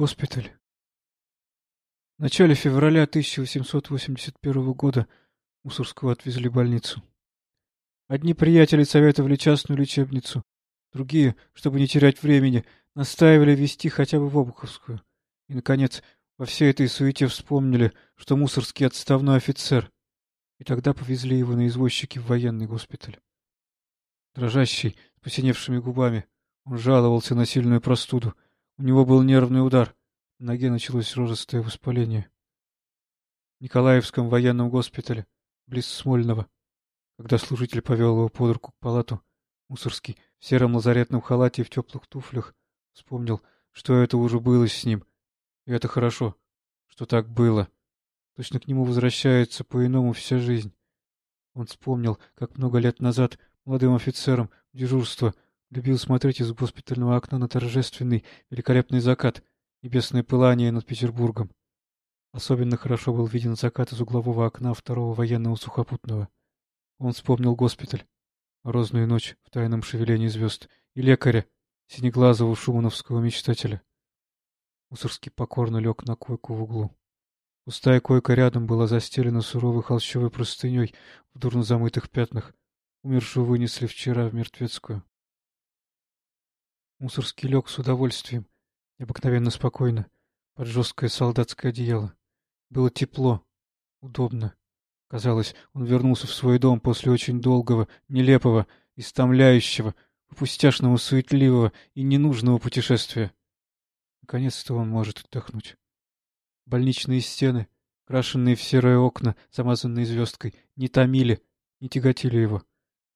госпиталь. В начале февраля 1881 года Мусорского отвезли в больницу. Одни приятели советовали частную лечебницу, другие, чтобы не терять времени, настаивали вести хотя бы в Обуховскую. И, наконец, во всей этой суете вспомнили, что Мусорский отставной офицер, и тогда повезли его на извозчике в военный госпиталь. Дрожащий, с посиневшими губами, он жаловался на сильную простуду. У него был нервный удар. На ноге началось рожистое воспаление. В Николаевском военном госпитале, близ Смольного, когда служитель повел его под руку к палату, Мусорский в сером лазаретном халате и в теплых туфлях вспомнил, что это уже было с ним. И это хорошо, что так было. Точно к нему возвращается по-иному вся жизнь. Он вспомнил, как много лет назад молодым офицером в дежурство любил смотреть из госпитального окна на торжественный, великолепный закат, небесное пылание над Петербургом. Особенно хорошо был виден закат из углового окна второго военного сухопутного. Он вспомнил госпиталь, розную ночь в тайном шевелении звезд, и лекаря, синеглазого шумановского мечтателя. Мусорский покорно лег на койку в углу. Пустая койка рядом была застелена суровой холщовой простыней в дурно замытых пятнах. Умершую вынесли вчера в мертвецкую. Мусорский лег с удовольствием, необыкновенно спокойно, под жесткое солдатское одеяло. Было тепло, удобно. Казалось, он вернулся в свой дом после очень долгого, нелепого, истомляющего, пустяшного, суетливого и ненужного путешествия. Наконец-то он может отдохнуть. Больничные стены, крашенные в серые окна, замазанные звездкой, не томили, не тяготили его.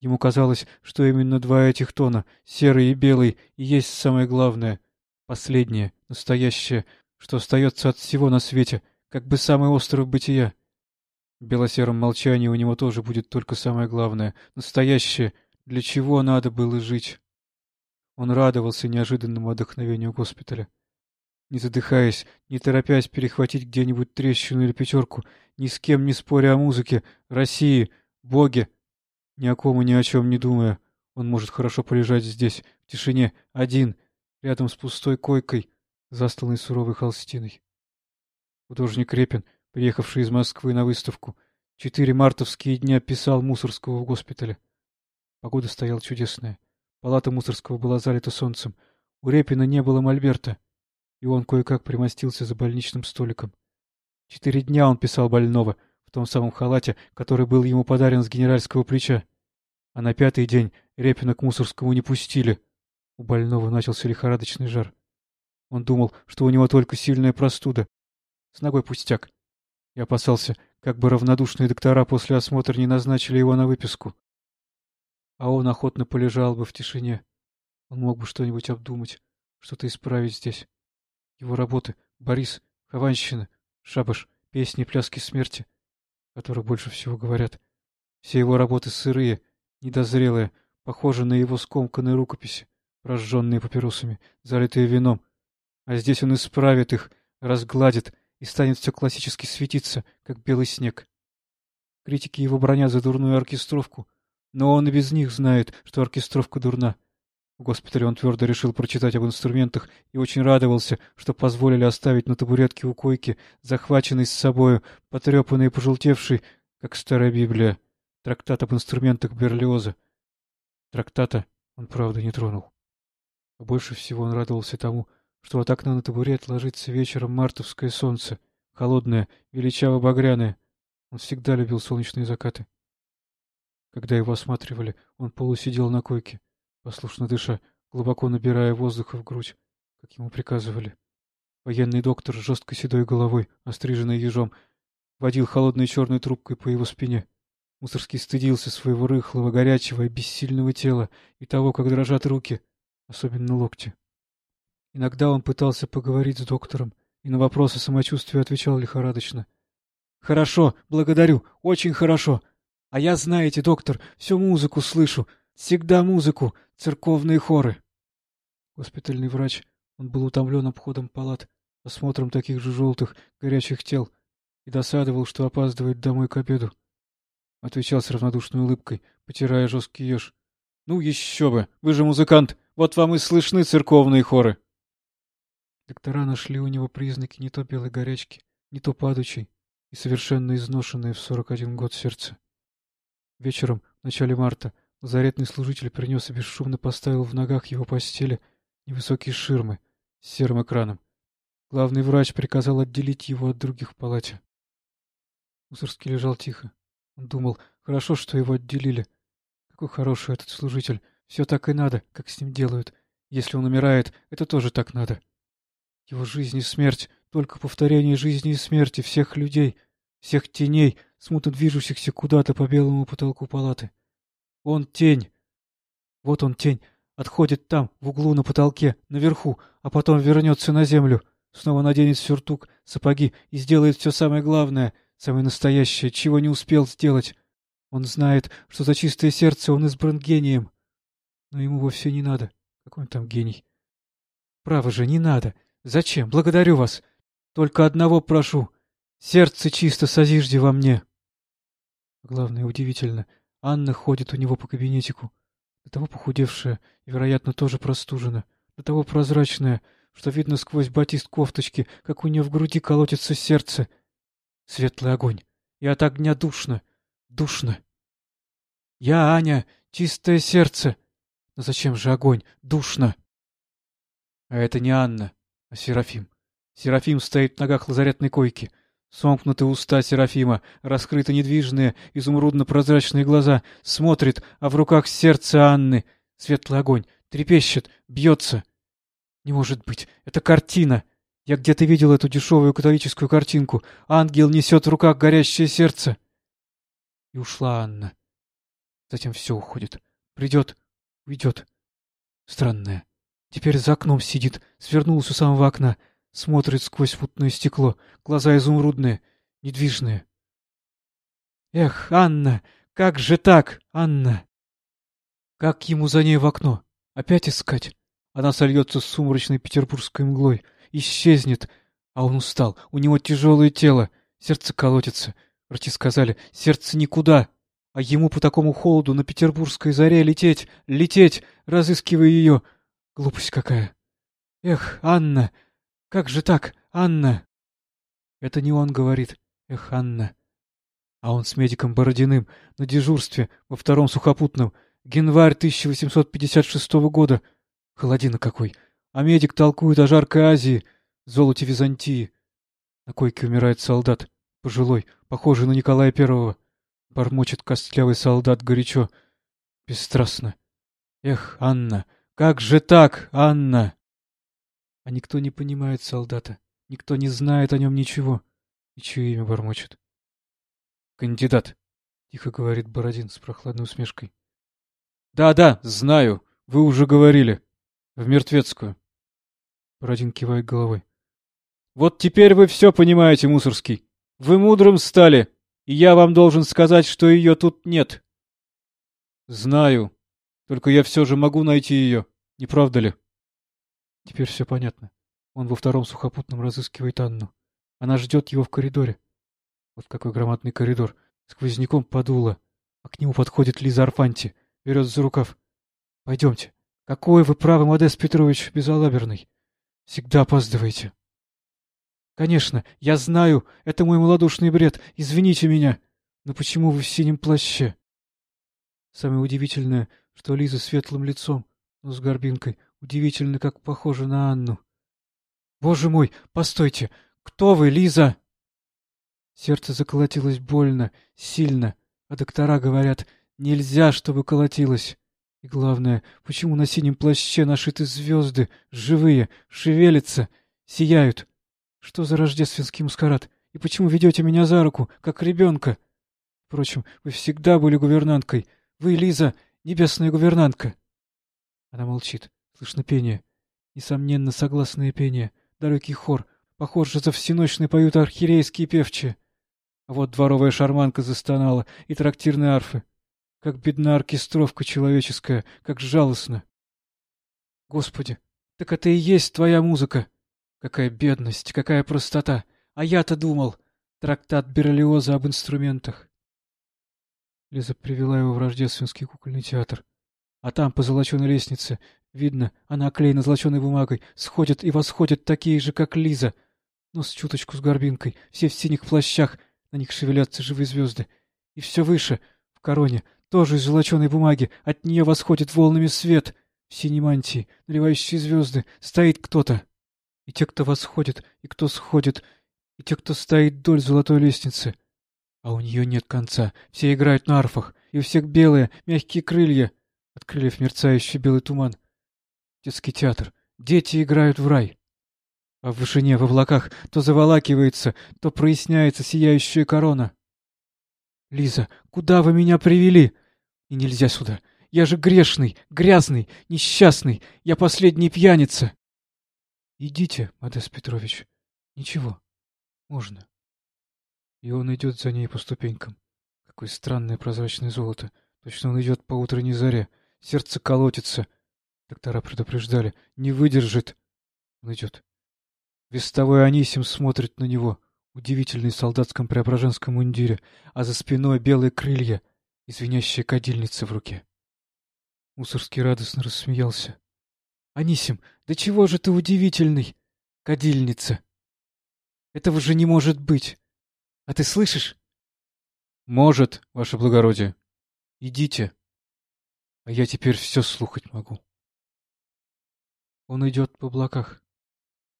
Ему казалось, что именно два этих тона, серый и белый, и есть самое главное, последнее, настоящее, что остается от всего на свете, как бы самый остров бытия. В белосером молчании у него тоже будет только самое главное, настоящее, для чего надо было жить. Он радовался неожиданному отдохновению госпиталя не задыхаясь, не торопясь перехватить где-нибудь трещину или пятерку, ни с кем не споря о музыке, России, Боге, ни о ком и ни о чем не думая. Он может хорошо полежать здесь, в тишине, один, рядом с пустой койкой, застланной суровой холстиной. Художник Репин, приехавший из Москвы на выставку, четыре мартовские дня писал Мусорского в госпитале. Погода стояла чудесная. Палата Мусорского была залита солнцем. У Репина не было мольберта и он кое-как примостился за больничным столиком. Четыре дня он писал больного, в том самом халате, который был ему подарен с генеральского плеча. А на пятый день Репина к Мусорскому не пустили. У больного начался лихорадочный жар. Он думал, что у него только сильная простуда. С ногой пустяк. И опасался, как бы равнодушные доктора после осмотра не назначили его на выписку. А он охотно полежал бы в тишине. Он мог бы что-нибудь обдумать, что-то исправить здесь. Его работы — Борис, Хованщина, Шабаш, песни пляски смерти, о которых больше всего говорят. Все его работы сырые, недозрелые, похожи на его скомканные рукописи, прожженные папиросами, залитые вином. А здесь он исправит их, разгладит и станет все классически светиться, как белый снег. Критики его бронят за дурную оркестровку, но он и без них знает, что оркестровка дурна. В госпитале он твердо решил прочитать об инструментах и очень радовался, что позволили оставить на табуретке у койки, захваченный с собою, потрепанный и пожелтевший, как старая Библия, трактат об инструментах Берлиоза. Трактата он, правда, не тронул. А больше всего он радовался тому, что от окна на табурет ложится вечером мартовское солнце, холодное, величаво-багряное. Он всегда любил солнечные закаты. Когда его осматривали, он полусидел на койке послушно дыша, глубоко набирая воздуха в грудь, как ему приказывали. Военный доктор с жесткой седой головой, остриженной ежом, водил холодной черной трубкой по его спине. Мусорский стыдился своего рыхлого, горячего и бессильного тела и того, как дрожат руки, особенно локти. Иногда он пытался поговорить с доктором и на вопросы самочувствия отвечал лихорадочно. — Хорошо, благодарю, очень хорошо. А я, знаете, доктор, всю музыку слышу, Всегда музыку, церковные хоры. Госпитальный врач, он был утомлен обходом палат, осмотром таких же желтых, горячих тел, и досадовал, что опаздывает домой к обеду. Отвечал с равнодушной улыбкой, потирая жесткий еж. — Ну еще бы! Вы же музыкант! Вот вам и слышны церковные хоры! Доктора нашли у него признаки не то белой горячки, не то падучей и совершенно изношенное в 41 год сердце. Вечером, в начале марта, лазаретный служитель принес и бесшумно поставил в ногах его постели невысокие ширмы с серым экраном. Главный врач приказал отделить его от других в палате. Мусорский лежал тихо. Он думал, хорошо, что его отделили. Какой хороший этот служитель. Все так и надо, как с ним делают. Если он умирает, это тоже так надо. Его жизнь и смерть — только повторение жизни и смерти всех людей, всех теней, смутно движущихся куда-то по белому потолку палаты. Он тень. Вот он тень. Отходит там, в углу на потолке, наверху, а потом вернется на землю. Снова наденет сюртук, сапоги и сделает все самое главное, самое настоящее, чего не успел сделать. Он знает, что за чистое сердце он избран гением. Но ему вовсе не надо. Какой он там гений? Право же, не надо. Зачем? Благодарю вас. Только одного прошу. Сердце чисто созижди во мне. Главное, удивительно, Анна ходит у него по кабинетику. До того похудевшая и, вероятно, тоже простужена. До того прозрачная, что видно сквозь батист кофточки, как у нее в груди колотится сердце. Светлый огонь. И от огня душно. Душно. Я, Аня, чистое сердце. Но зачем же огонь? Душно. А это не Анна а Серафим. Серафим стоит в ногах лазаретной койки. Сомкнуты уста Серафима, раскрыты недвижные, изумрудно-прозрачные глаза. Смотрит, а в руках сердце Анны. Светлый огонь. Трепещет, бьется. Не может быть. Это картина. Я где-то видел эту дешевую католическую картинку. Ангел несет в руках горящее сердце. И ушла Анна. Затем все уходит. Придет, уйдет. Странное. Теперь за окном сидит, свернулся у самого окна, смотрит сквозь мутное стекло, глаза изумрудные, недвижные. Эх, Анна, как же так, Анна? Как ему за ней в окно? Опять искать? Она сольется с сумрачной петербургской мглой, исчезнет, а он устал, у него тяжелое тело, сердце колотится. Врачи сказали, сердце никуда, а ему по такому холоду на петербургской заре лететь, лететь, разыскивая ее, Глупость какая. Эх, Анна! Как же так, Анна? Это не он говорит. Эх, Анна. А он с медиком Бородиным на дежурстве во втором сухопутном. Январь 1856 года. Холодина какой. А медик толкует о жаркой Азии, золоте Византии. На койке умирает солдат, пожилой, похожий на Николая Первого. Бормочет костлявый солдат горячо, бесстрастно. Эх, Анна! Как же так, Анна? А никто не понимает солдата. Никто не знает о нем ничего. И чье имя бормочет? Кандидат, — тихо говорит Бородин с прохладной усмешкой. Да-да, знаю. Вы уже говорили. В мертвецкую. Бородин кивает головой. Вот теперь вы все понимаете, Мусорский. Вы мудрым стали, и я вам должен сказать, что ее тут нет. Знаю. Только я все же могу найти ее. Не правда ли? Теперь все понятно. Он во втором сухопутном разыскивает Анну. Она ждет его в коридоре. Вот какой громадный коридор. Сквозняком подуло. А к нему подходит Лиза Арфанти. Берет за рукав. Пойдемте. Какой вы правый, Модест Петрович, безалаберный. Всегда опаздываете. Конечно, я знаю, это мой малодушный бред. Извините меня. Но почему вы в синем плаще? Самое удивительное, что Лиза светлым лицом, но с горбинкой. Удивительно, как похожа на Анну. Боже мой, постойте! Кто вы, Лиза? Сердце заколотилось больно, сильно, а доктора говорят, нельзя, чтобы колотилось. И главное, почему на синем плаще нашиты звезды, живые, шевелятся, сияют? Что за рождественский маскарад? И почему ведете меня за руку, как ребенка? Впрочем, вы всегда были гувернанткой. Вы, Лиза, небесная гувернантка. Она молчит. Слышно пение. Несомненно, согласное пение. Далекий хор. Похоже, за всеночной поют архирейские певчие. А вот дворовая шарманка застонала, и трактирные арфы. Как бедна оркестровка человеческая, как жалостно. Господи, так это и есть твоя музыка. Какая бедность, какая простота. А я-то думал. Трактат Берлиоза об инструментах. Лиза привела его в рождественский кукольный театр. А там, по золоченой лестнице, Видно, она оклеена золоченой бумагой. Сходят и восходят такие же, как Лиза. Нос чуточку с горбинкой, все в синих плащах, на них шевелятся живые звезды. И все выше, в короне, тоже из золоченой бумаги, от нее восходит волнами свет. В синей мантии, наливающие звезды, стоит кто-то. И те, кто восходит, и кто сходит, и те, кто стоит вдоль золотой лестницы. А у нее нет конца, все играют на арфах, и у всех белые, мягкие крылья. От крыльев мерцающий белый туман. Детский театр. Дети играют в рай. А в вышине, в облаках, то заволакивается, то проясняется сияющая корона. Лиза, куда вы меня привели? И нельзя сюда. Я же грешный, грязный, несчастный. Я последний пьяница. Идите, Модес Петрович. Ничего. Можно. И он идет за ней по ступенькам. Какое странное прозрачное золото. Точно он идет по утренней заре. Сердце колотится. Доктора предупреждали. Не выдержит. Он идет. Вестовой Анисим смотрит на него, удивительный в солдатском преображенском мундире, а за спиной белые крылья и звенящая кадильница в руке. Мусорский радостно рассмеялся. — Анисим, да чего же ты удивительный? Кадильница! Этого же не может быть! А ты слышишь? — Может, ваше благородие. Идите. А я теперь все слухать могу. Он идет по облаках.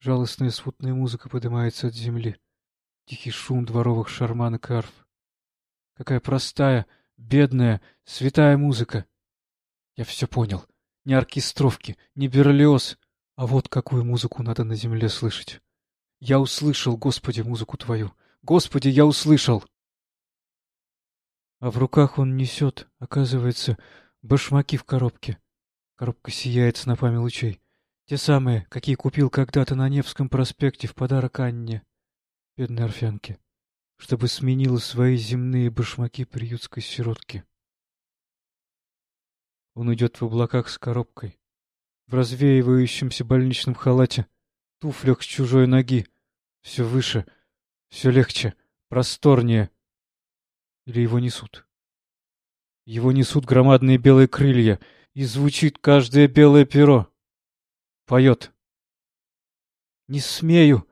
Жалостная смутная музыка поднимается от земли. Тихий шум дворовых шарманок и арф. Какая простая, бедная, святая музыка. Я все понял. Не оркестровки, не берлиоз, а вот какую музыку надо на земле слышать. Я услышал, Господи, музыку Твою. Господи, я услышал! А в руках он несет, оказывается, башмаки в коробке. Коробка сияет снопами лучей. Те самые, какие купил когда-то на Невском проспекте в подарок Анне, бедной орфянке, чтобы сменила свои земные башмаки приютской сиротки. Он идет в облаках с коробкой, в развеивающемся больничном халате, туфлях с чужой ноги, все выше, все легче, просторнее. Или его несут. Его несут громадные белые крылья, и звучит каждое белое перо. Поет. Не смею,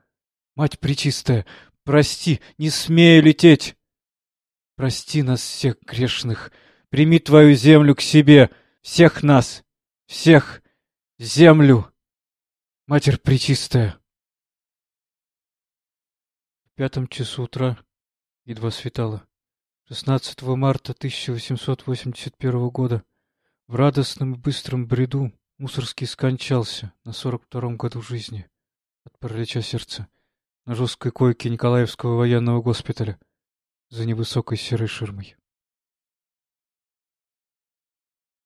мать пречистая, прости, не смею лететь. Прости нас всех грешных, прими твою землю к себе, всех нас, всех, землю, Матерь Пречистая. В пятом часу утра едва светало. 16 марта 1881 года в радостном и быстром бреду Мусорский скончался на сорок втором году жизни от паралича сердца на жесткой койке Николаевского военного госпиталя за невысокой серой ширмой.